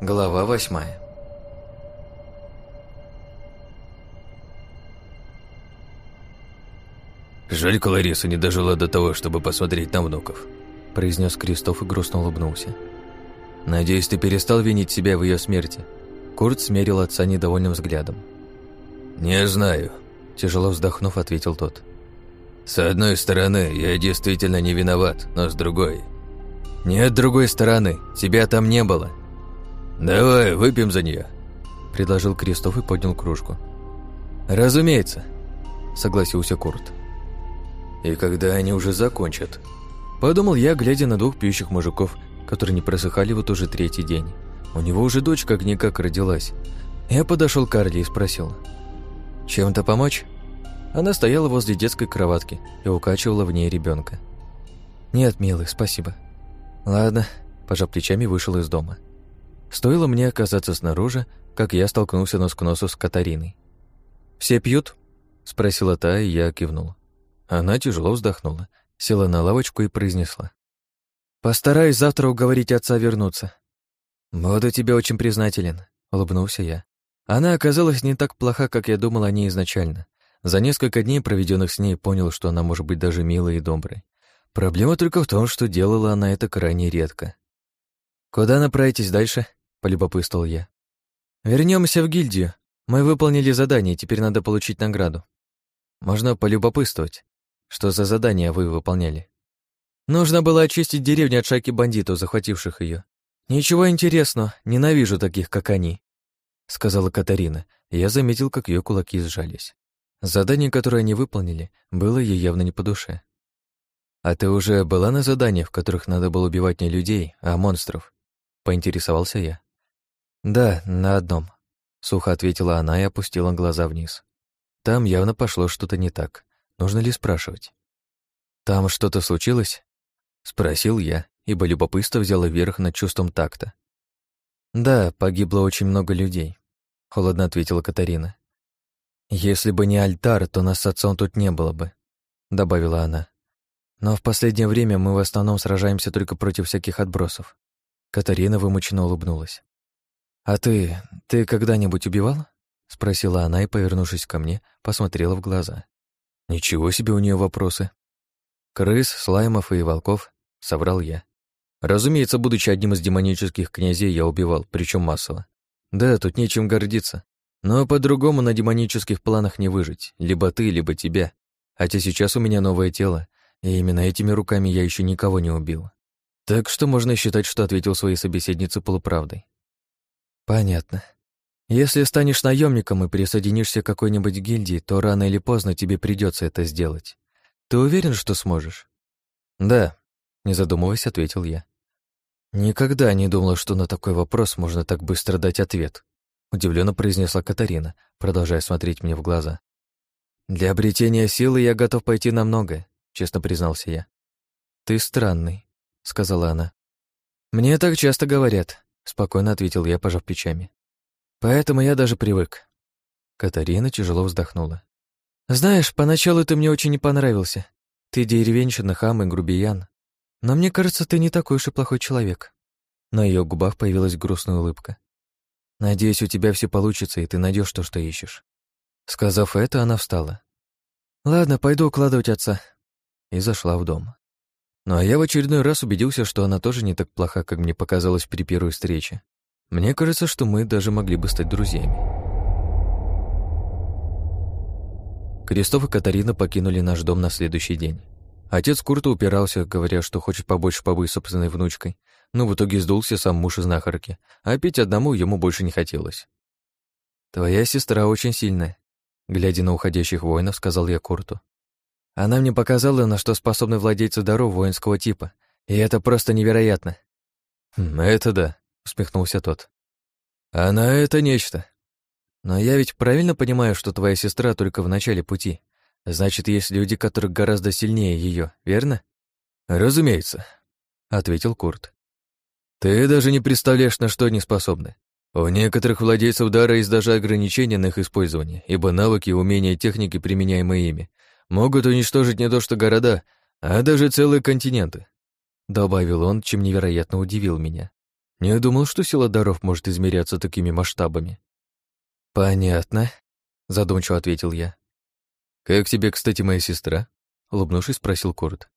Глава восьмая «Жаль, Лариса не дожила до того, чтобы посмотреть на внуков», произнес Кристоф и грустно улыбнулся. «Надеюсь, ты перестал винить себя в ее смерти». Курт смерил отца недовольным взглядом. «Не знаю», – тяжело вздохнув, ответил тот. «С одной стороны, я действительно не виноват, но с другой...» «Нет другой стороны, тебя там не было», «Давай, выпьем за нее», — предложил Кристоф и поднял кружку. «Разумеется», — согласился Курт. «И когда они уже закончат?» Подумал я, глядя на двух пьющих мужиков, которые не просыхали вот уже третий день. У него уже дочь как-никак родилась. Я подошел к Карли и спросил. «Чем-то помочь?» Она стояла возле детской кроватки и укачивала в ней ребенка. «Нет, милый, спасибо». «Ладно», – пожав плечами, вышел из дома. Стоило мне оказаться снаружи, как я столкнулся нос к носу с Катариной. «Все пьют?» — спросила та, и я кивнул. Она тяжело вздохнула, села на лавочку и произнесла. «Постараюсь завтра уговорить отца вернуться». «Буду тебе очень признателен», — улыбнулся я. Она оказалась не так плоха, как я думал о ней изначально. За несколько дней, проведенных с ней, понял, что она может быть даже милой и доброй. Проблема только в том, что делала она это крайне редко. «Куда направитесь дальше?» — полюбопытствовал я. Вернемся в гильдию. Мы выполнили задание, теперь надо получить награду. Можно полюбопытствовать. Что за задание вы выполняли? Нужно было очистить деревню от шайки бандитов, захвативших ее. Ничего интересного, ненавижу таких, как они, сказала Катарина. я заметил, как ее кулаки сжались. Задание, которое они выполнили, было ей явно не по душе. А ты уже была на заданиях, в которых надо было убивать не людей, а монстров? поинтересовался я. «Да, на одном», — сухо ответила она и опустила глаза вниз. Там явно пошло что-то не так. Нужно ли спрашивать? «Там что-то случилось?» — спросил я, ибо любопытство взяло верх над чувством такта. «Да, погибло очень много людей», — холодно ответила Катарина. «Если бы не альтар, то нас с отцом тут не было бы», — добавила она. «Но в последнее время мы в основном сражаемся только против всяких отбросов. Катарина вымученно улыбнулась. «А ты... ты когда-нибудь убивал?» — спросила она и, повернувшись ко мне, посмотрела в глаза. «Ничего себе у нее вопросы». «Крыс, слаймов и волков», — соврал я. Разумеется, будучи одним из демонических князей, я убивал, причем массово. Да, тут нечем гордиться. Но по-другому на демонических планах не выжить. Либо ты, либо тебя. Хотя сейчас у меня новое тело, и именно этими руками я еще никого не убил. Так что можно считать, что ответил своей собеседнице полуправдой. Понятно. Если станешь наемником и присоединишься к какой-нибудь гильдии, то рано или поздно тебе придется это сделать. Ты уверен, что сможешь? Да, не задумываясь, ответил я. Никогда не думала, что на такой вопрос можно так быстро дать ответ, удивленно произнесла Катарина, продолжая смотреть мне в глаза. Для обретения силы я готов пойти на многое, честно признался я. Ты странный сказала она. «Мне так часто говорят», — спокойно ответил я, пожав плечами. «Поэтому я даже привык». Катарина тяжело вздохнула. «Знаешь, поначалу ты мне очень не понравился. Ты деревенщина, хам и грубиян. Но мне кажется, ты не такой уж и плохой человек». На ее губах появилась грустная улыбка. «Надеюсь, у тебя все получится, и ты найдешь то, что ищешь». Сказав это, она встала. «Ладно, пойду укладывать отца». И зашла в дом. Ну а я в очередной раз убедился, что она тоже не так плоха, как мне показалось при первой встрече. Мне кажется, что мы даже могли бы стать друзьями. Крестов и Катарина покинули наш дом на следующий день. Отец Курта упирался, говоря, что хочет побольше побыть собственной внучкой, но в итоге сдулся сам муж из знахарки, а пить одному ему больше не хотелось. «Твоя сестра очень сильная», — глядя на уходящих воинов, сказал я Курту. Она мне показала, на что способны владельцы даров воинского типа, и это просто невероятно. «Хм, «Это да», — усмехнулся тот. «Она — это нечто. Но я ведь правильно понимаю, что твоя сестра только в начале пути. Значит, есть люди, которые гораздо сильнее ее, верно?» «Разумеется», — ответил Курт. «Ты даже не представляешь, на что они способны. У некоторых владельцев дара есть даже ограничения на их использование, ибо навыки и умения техники, применяемые ими, могут уничтожить не то что города, а даже целые континенты», — добавил он, чем невероятно удивил меня. Не думал, что сила даров может измеряться такими масштабами. «Понятно», — задумчиво ответил я. «Как тебе, кстати, моя сестра?» — улыбнувшись, спросил Курт.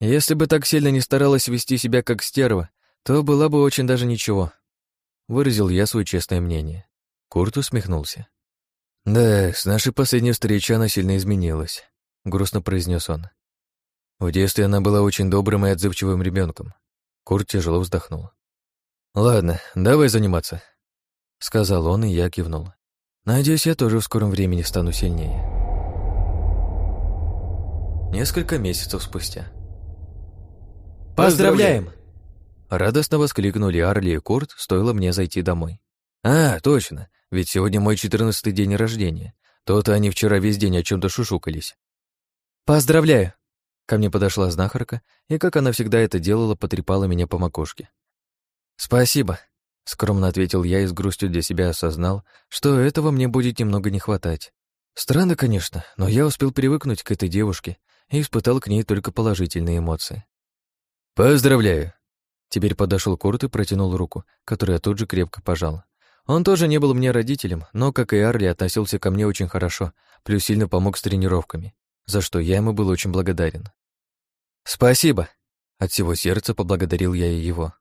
«Если бы так сильно не старалась вести себя как стерва, то была бы очень даже ничего», — выразил я свое честное мнение. Курт усмехнулся. «Да, с нашей последней встречи она сильно изменилась», — грустно произнес он. В детстве она была очень добрым и отзывчивым ребенком. Курт тяжело вздохнул. «Ладно, давай заниматься», — сказал он, и я кивнул. «Надеюсь, я тоже в скором времени стану сильнее». Несколько месяцев спустя. «Поздравляем!» Радостно воскликнули Арли и Курт, стоило мне зайти домой. «А, точно, ведь сегодня мой четырнадцатый день рождения. То-то они вчера весь день о чем то шушукались». «Поздравляю!» Ко мне подошла знахарка, и, как она всегда это делала, потрепала меня по макушке. «Спасибо», — скромно ответил я и с грустью для себя осознал, что этого мне будет немного не хватать. Странно, конечно, но я успел привыкнуть к этой девушке и испытал к ней только положительные эмоции. «Поздравляю!» Теперь подошел Курт и протянул руку, которую я тут же крепко пожал. Он тоже не был мне родителем, но, как и Арли, относился ко мне очень хорошо, плюс сильно помог с тренировками, за что я ему был очень благодарен. «Спасибо!» От всего сердца поблагодарил я и его.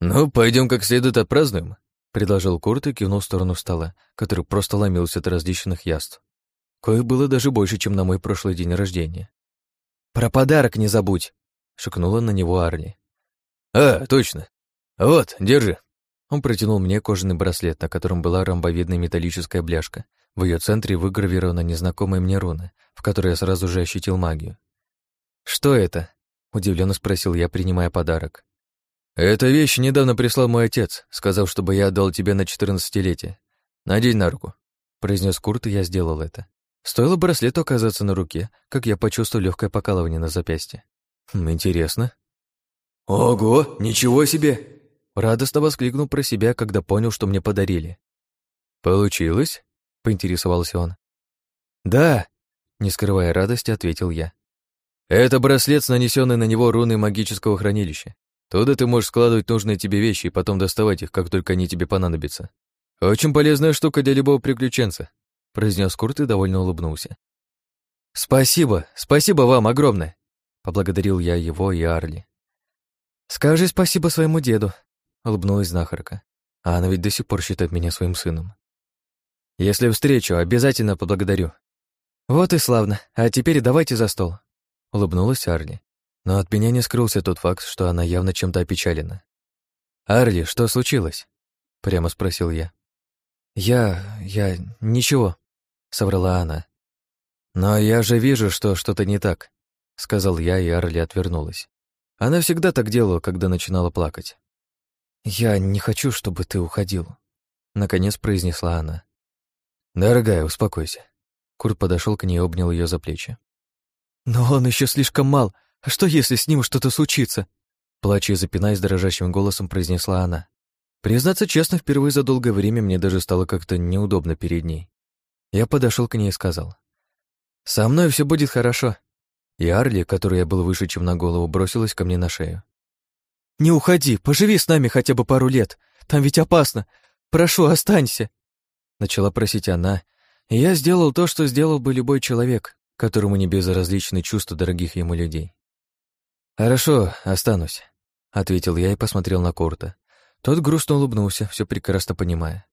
«Ну, пойдем как следует отпразднуем», — предложил Курт и кивнул в сторону стола, который просто ломился от различных яств. Кое было даже больше, чем на мой прошлый день рождения. «Про подарок не забудь!» — шикнула на него Арли. «А, точно. Вот, держи». Он протянул мне кожаный браслет, на котором была ромбовидная металлическая бляшка. В ее центре выгравирована незнакомая мне руна, в которой я сразу же ощутил магию. «Что это?» — удивленно спросил я, принимая подарок. «Эта вещь недавно прислал мой отец, сказав, чтобы я отдал тебе на четырнадцатилетие. Надень на руку», — произнес Курт, и я сделал это. Стоило браслету оказаться на руке, как я почувствовал легкое покалывание на запястье. Хм, интересно. «Ого, ничего себе!» Радостно воскликнул про себя, когда понял, что мне подарили. «Получилось?» — поинтересовался он. «Да!» — не скрывая радости, ответил я. «Это браслет с нанесенной на него руной магического хранилища. Туда ты можешь складывать нужные тебе вещи и потом доставать их, как только они тебе понадобятся. Очень полезная штука для любого приключенца», — произнес Курт и довольно улыбнулся. «Спасибо, спасибо вам огромное», — поблагодарил я его и Арли. «Скажи спасибо своему деду», — улыбнулась знахарка. «А она ведь до сих пор считает меня своим сыном». «Если встречу, обязательно поблагодарю». «Вот и славно. А теперь давайте за стол», — улыбнулась Арли. Но от меня не скрылся тот факт, что она явно чем-то опечалена. «Арли, что случилось?» — прямо спросил я. «Я... я... ничего», — соврала она. «Но я же вижу, что что-то не так», — сказал я, и Арли отвернулась. Она всегда так делала, когда начинала плакать. «Я не хочу, чтобы ты уходил», — наконец произнесла она. «Дорогая, успокойся». Курт подошел к ней и обнял ее за плечи. «Но он еще слишком мал. А что, если с ним что-то случится?» Плача и запинаясь дрожащим голосом, произнесла она. Признаться честно, впервые за долгое время мне даже стало как-то неудобно перед ней. Я подошел к ней и сказал. «Со мной все будет хорошо». И Арли, которая был выше, чем на голову, бросилась ко мне на шею. «Не уходи, поживи с нами хотя бы пару лет. Там ведь опасно. Прошу, останься!» Начала просить она, я сделал то, что сделал бы любой человек, которому не безразличны чувства дорогих ему людей. «Хорошо, останусь», — ответил я и посмотрел на Корта. Тот грустно улыбнулся, все прекрасно понимая.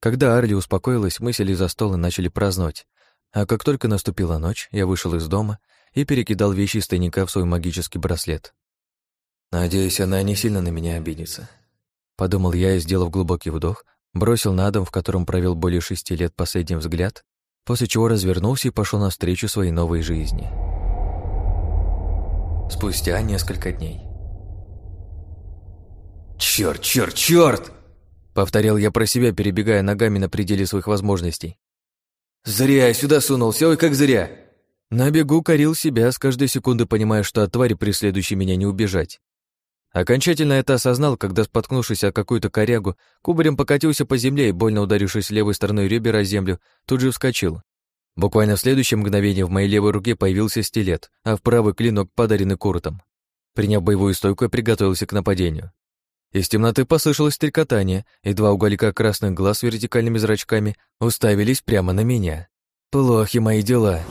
Когда Арли успокоилась, мы сели за стол и начали праздновать. А как только наступила ночь, я вышел из дома и перекидал вещи из тайника в свой магический браслет. «Надеюсь, она не сильно на меня обидится», — подумал я и, сделав глубокий вдох, бросил на дом, в котором провел более шести лет последний взгляд, после чего развернулся и пошел навстречу своей новой жизни. Спустя несколько дней. «Чёрт, чёрт, чёрт!» — повторял я про себя, перебегая ногами на пределе своих возможностей. «Зря я сюда сунулся, ой, как зря!» На бегу корил себя, с каждой секунды понимая, что от твари, преследующей меня, не убежать. Окончательно это осознал, когда, споткнувшись о какую-то корягу, кубарем покатился по земле и, больно ударившись левой стороной ребера о землю, тут же вскочил. Буквально в следующее мгновение в моей левой руке появился стилет, а в правый клинок, подаренный Куртом. Приняв боевую стойку, я приготовился к нападению. Из темноты послышалось стрекотание, и два уголька красных глаз с вертикальными зрачками уставились прямо на меня. Плохи мои дела.